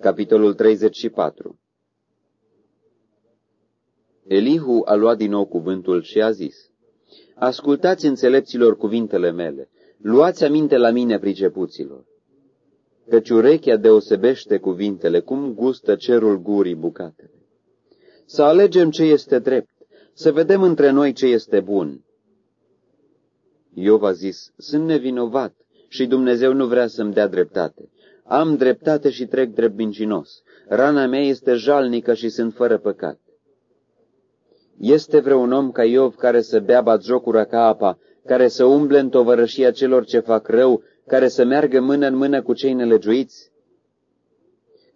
Capitolul 34 Elihu a luat din nou cuvântul și a zis, Ascultați înțelepților cuvintele mele, luați aminte la mine pricepuților, căci urechea deosebește cuvintele, cum gustă cerul gurii bucatele. Să alegem ce este drept, să vedem între noi ce este bun. Iov a zis, sunt nevinovat și Dumnezeu nu vrea să-mi dea dreptate. Am dreptate și trec drept mincinos. Rana mea este jalnică și sunt fără păcat. Este vreun om ca Iov care să bea batjocura ca apa, care să umble în tovărășia celor ce fac rău, care să meargă mână în mână cu cei nelegiuiți?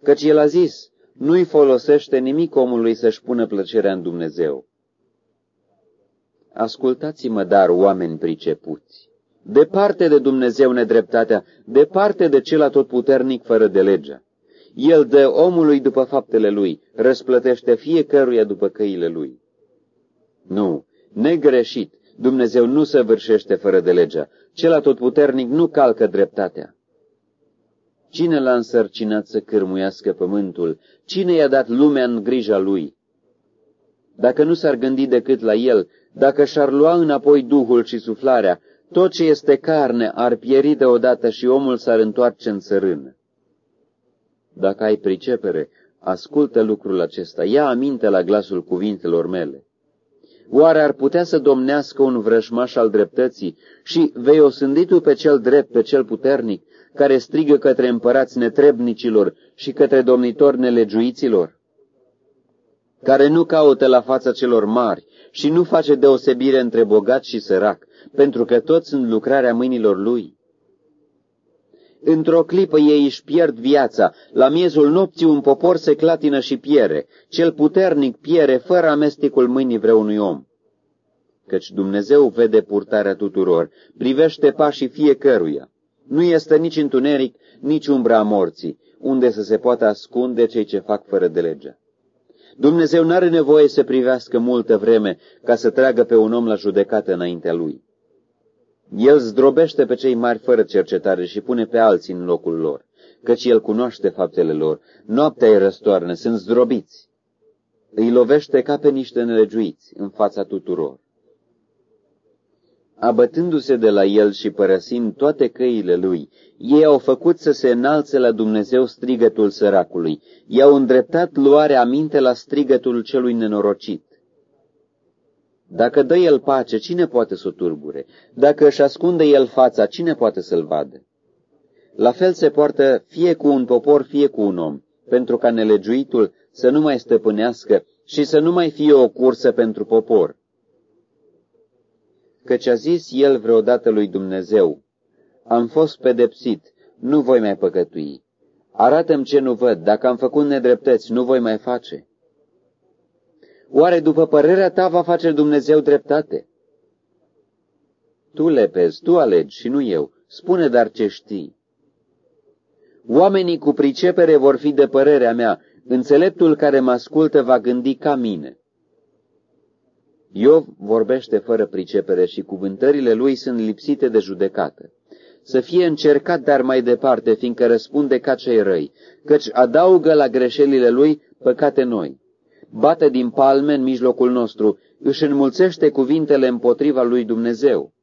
Căci el a zis, nu-i folosește nimic omului să-și pună plăcerea în Dumnezeu. Ascultați-mă, dar, oameni pricepuți, departe de Dumnezeu nedreptatea, departe de cel atotputernic fără de legea. El dă omului după faptele lui, răsplătește fiecăruia după căile lui. Nu, negreșit, Dumnezeu nu se vârșește fără de legea, cel atotputernic nu calcă dreptatea. Cine l-a însărcinat să cârmuiască pământul? Cine i-a dat lumea în grija lui? Dacă nu s-ar gândi decât la el, dacă și-ar lua înapoi duhul și suflarea, tot ce este carne ar pieri deodată și omul s-ar întoarce în țărână. Dacă ai pricepere, ascultă lucrul acesta, ia aminte la glasul cuvintelor mele. Oare ar putea să domnească un vrăjmaș al dreptății și vei osândi tu pe cel drept, pe cel puternic, care strigă către împărați netrebnicilor și către domnitori nelegiuiților? Care nu caută la fața celor mari și nu face deosebire între bogat și sărac, pentru că toți sunt lucrarea mâinilor lui? Într-o clipă ei își pierd viața, la miezul nopții un popor se clatină și piere, cel puternic piere fără amestecul mâinii vreunui om. Căci Dumnezeu vede purtarea tuturor, privește pașii fiecăruia. Nu este nici întuneric, nici umbra morții, unde să se poată ascunde cei ce fac fără de legea. Dumnezeu n-are nevoie să privească multă vreme ca să tragă pe un om la judecată înaintea lui. El zdrobește pe cei mari fără cercetare și pune pe alții în locul lor, căci el cunoaște faptele lor. Noaptea îi răstoarnă, sunt zdrobiți. Îi lovește ca pe niște nelegiuiți în fața tuturor. Abătându-se de la el și părăsind toate căile lui, ei au făcut să se înalțe la Dumnezeu strigătul săracului, i-au îndreptat luarea aminte la strigătul celui nenorocit. Dacă dă el pace, cine poate să o turbure? Dacă își ascunde el fața, cine poate să-l vadă? La fel se poartă fie cu un popor, fie cu un om, pentru ca nelegiuitul să nu mai stăpânească și să nu mai fie o cursă pentru popor. Căci a zis el vreodată lui Dumnezeu, am fost pedepsit, nu voi mai păcătui. Arată-mi ce nu văd, dacă am făcut nedreptăți, nu voi mai face. Oare după părerea ta va face Dumnezeu dreptate? Tu lepezi, tu alegi și nu eu. Spune dar ce știi. Oamenii cu pricepere vor fi de părerea mea, înțeleptul care mă ascultă va gândi ca mine. Iov vorbește fără pricepere și cuvântările lui sunt lipsite de judecată. Să fie încercat dar mai departe, fiindcă răspunde ca cei răi, căci adaugă la greșelile lui păcate noi bate din palme în mijlocul nostru, își înmulțește cuvintele împotriva lui Dumnezeu.